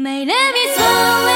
My love is falling